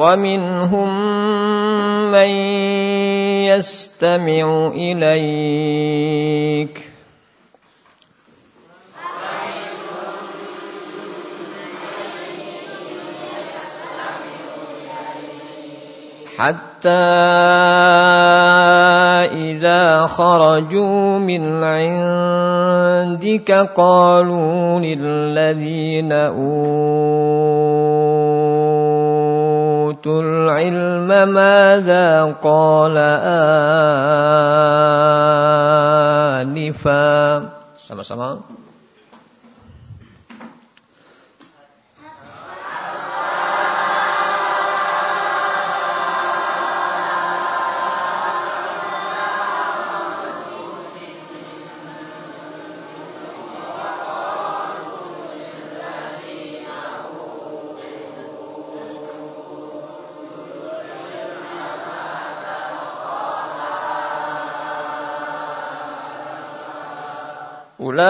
ومنهم من يستمع إليك. حتى إذا خرجوا من عندك قالوا للذين أوتوا العلم ماذا قال آنفا. Sama-sama. أولئك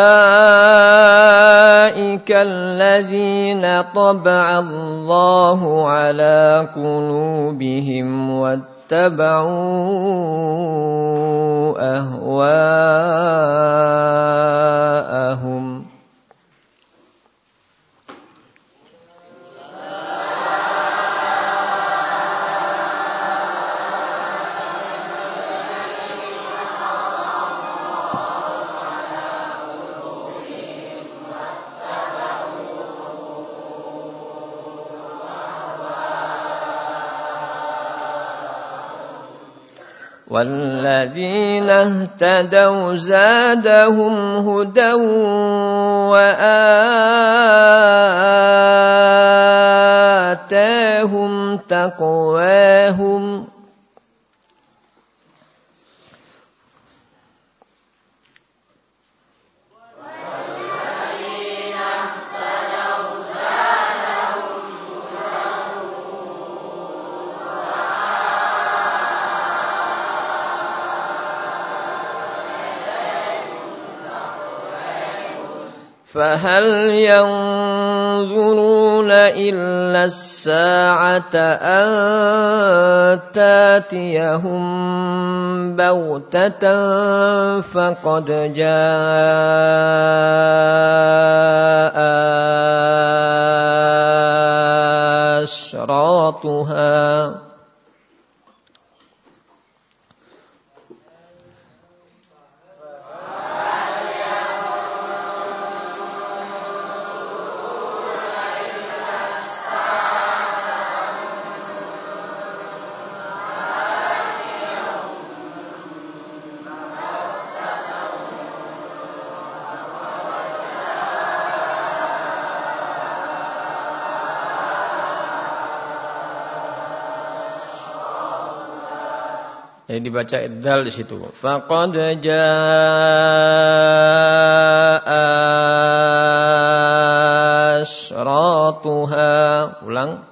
الذين طبع الله على قلوبهم واتبعوا أهواءهم. والذين اهتدوا زادهم هدى وآتاهم تقواهم فهل ينظرون إلا الساعة أن تأتيهم بغتة فقد جاء Jadi dibaca idzal di situ. Faqad jaa asratuha. Ulang.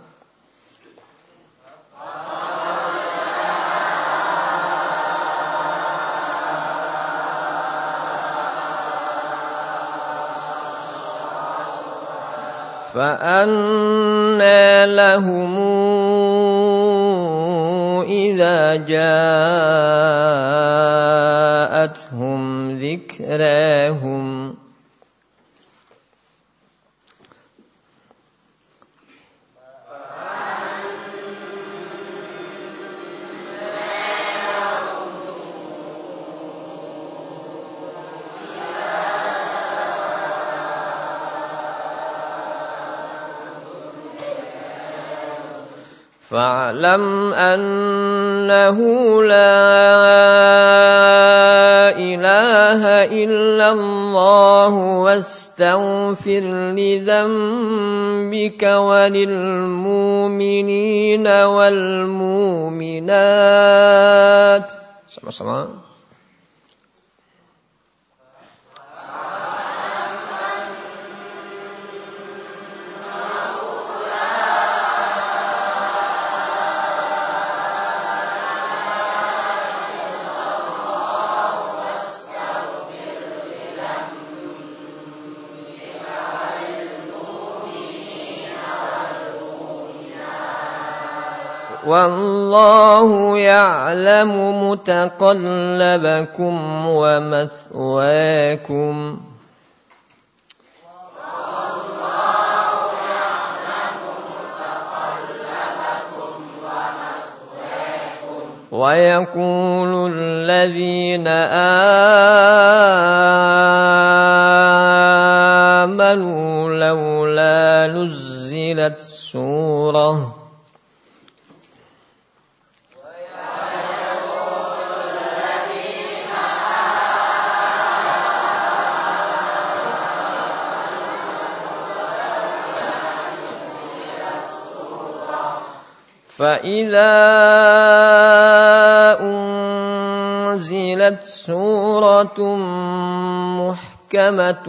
فأنى لهم جاءتهم ذكراهم فاعلم أنه لا إله إلا الله واستغفر لذنبك وللمؤمنين والمؤمنات. Sama-sama. والله يعلم متقلبكم ومثواكم. ويقول الذين آمنوا لولا نزلت سورة فإذا أنزلت سورة محكمة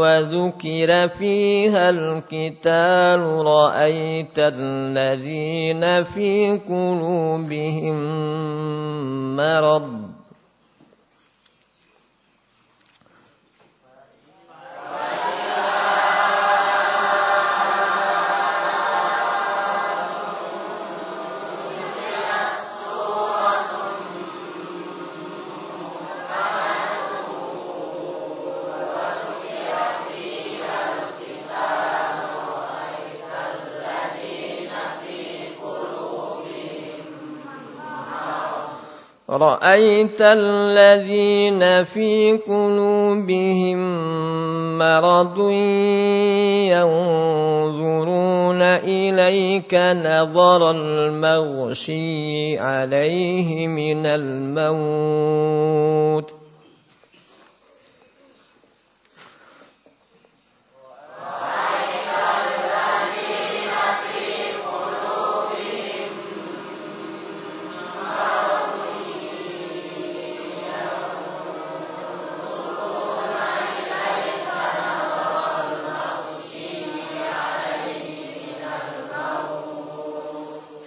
وذكر فيها القتال رأيت الذين في قلوبهم مرض رأيت الذين في قلوبهم مرض ينظرون إليك نظر المغشي عليه من الموت.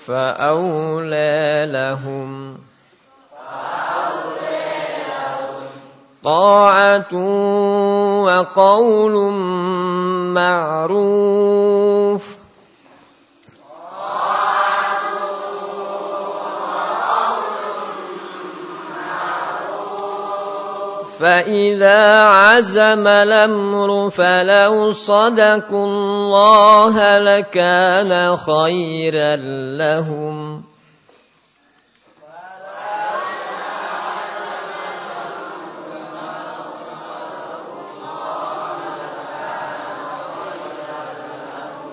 فأولى لهم. طاعة وقول معروف. فإذا عزم الأمر فلو صدقوا الله لكان خيرا لهم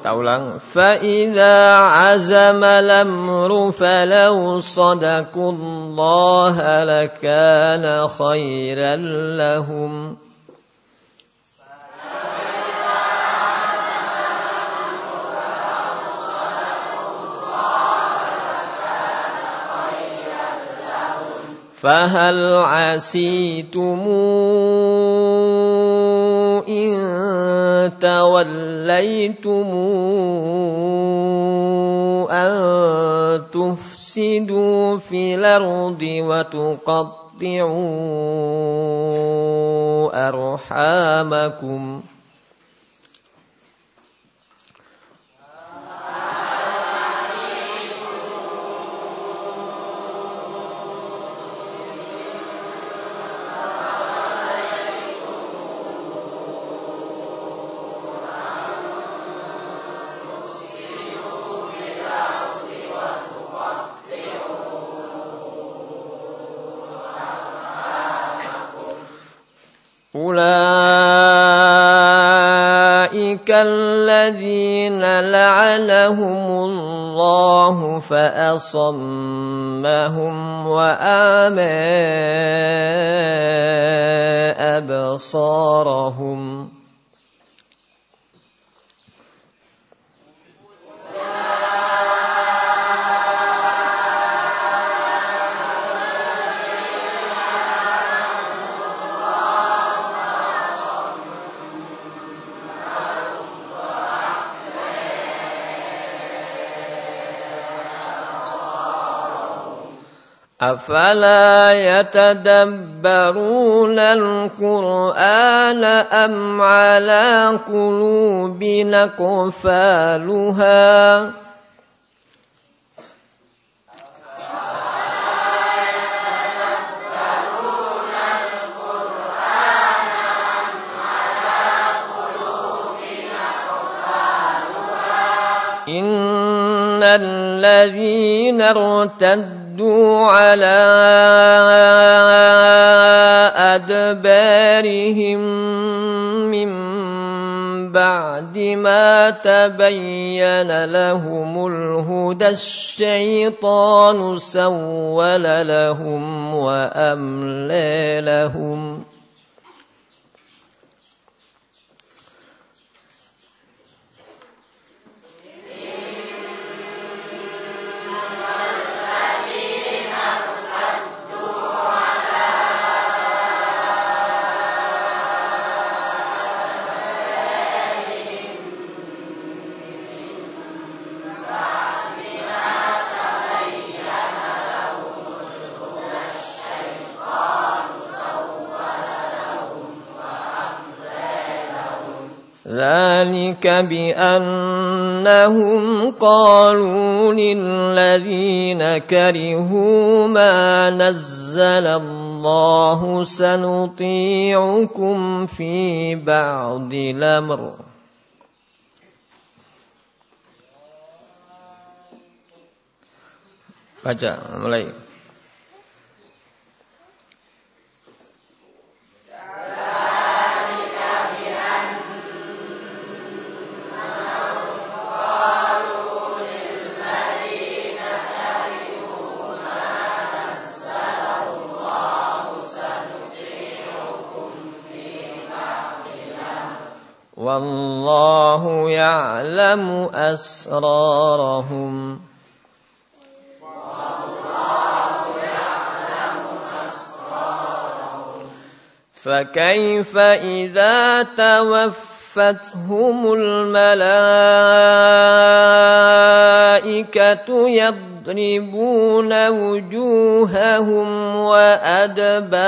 ulang فإذا عزم الأمر فلو صدقوا الله لكان خيرا لهم. فهل عسيتم إن توليتم أن تفسدوا في الأرض وتقطعوا أرحامكم ۖ لعنهم الله فأصمهم وأعمى أبصارهم أفلا يتدبرون القرآن أم على قلوب نقفالها إن الذين ارتدوا ردوا على أدبارهم من بعد ما تبين لهم الهدى الشيطان سول لهم وأملى لهم ذلك بأنهم قالوا للذين كرهوا ما نزل الله سنطيعكم في بعض الأمر Baca mulai. والله يعلم أسرارهم. فكيف إذا توفتهم الملائكة يضربون وجوههم وأدبارهم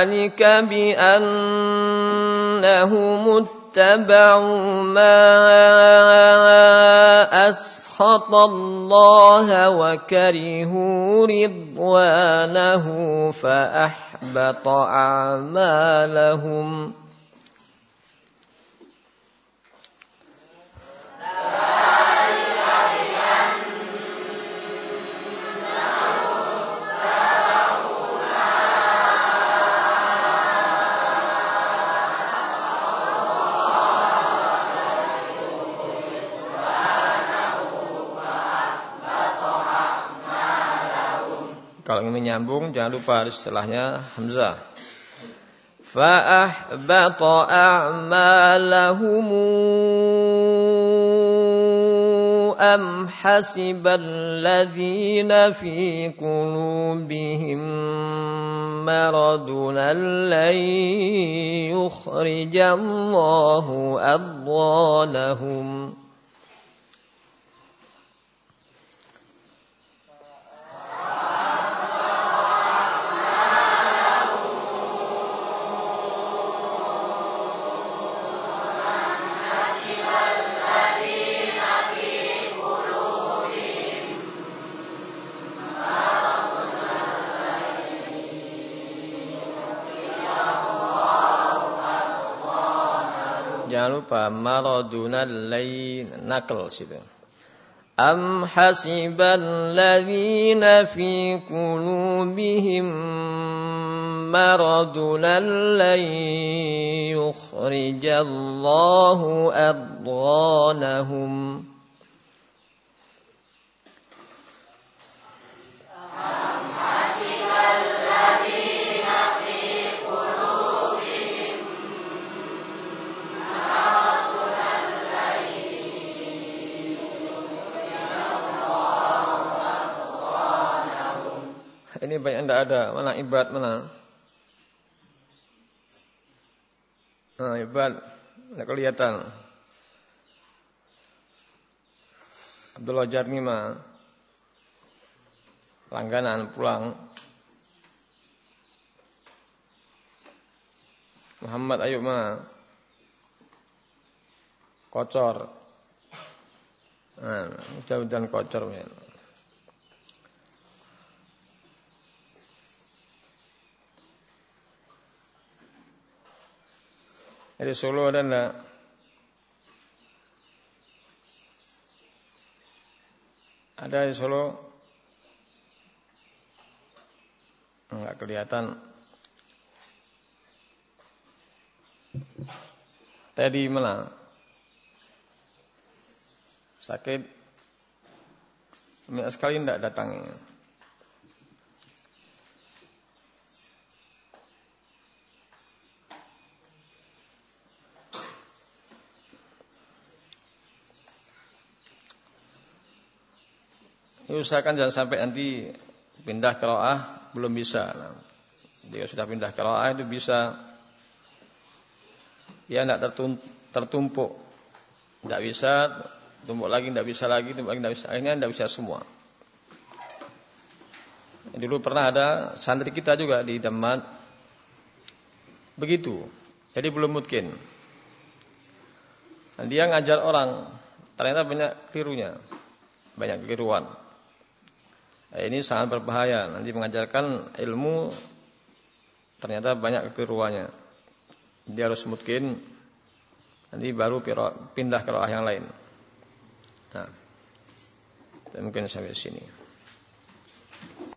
ذلك بأنهم اتبعوا ما أسخط الله وكرهوا رضوانه فأحبط أعمالهم menyambung jangan lupa harus setelahnya hamzah. Fa'ahbata a'malahum am hasibal ladzina fi qulubihim maradun lan yukhrijallahu adwanahum jangan lupa maradunal lain nakal situ. أم حسب الذين في قلوبهم مرض لن يخرج الله أضغانهم Ini banyak ada. Mana ibad mana? Nah, ibad. Tidak kelihatan. Abdullah Jarni mah langganan pulang. Muhammad Ayub mah kocor. Nah, jauh dan kocor. Ya. Dari Solo ada enggak? Ada di Solo? Enggak kelihatan. Tadi mana? Sakit. Sekali enggak datangnya. Usahakan jangan sampai nanti pindah ke roah belum bisa. Jika sudah pindah ke roah itu bisa ya tidak tertumpuk. Tidak bisa, tumpuk lagi, tidak bisa lagi, tumpuk lagi, tidak bisa. Akhirnya tidak bisa semua. Dulu pernah ada santri kita juga di Demak. Begitu. Jadi belum mungkin. Dia ngajar orang. Ternyata banyak kelirunya. Banyak keliruan. Eh, ini sangat berbahaya. Nanti mengajarkan ilmu ternyata banyak kekeliruannya. Dia harus mungkin nanti baru pindah ke roh yang lain. Nah, mungkin sampai sini.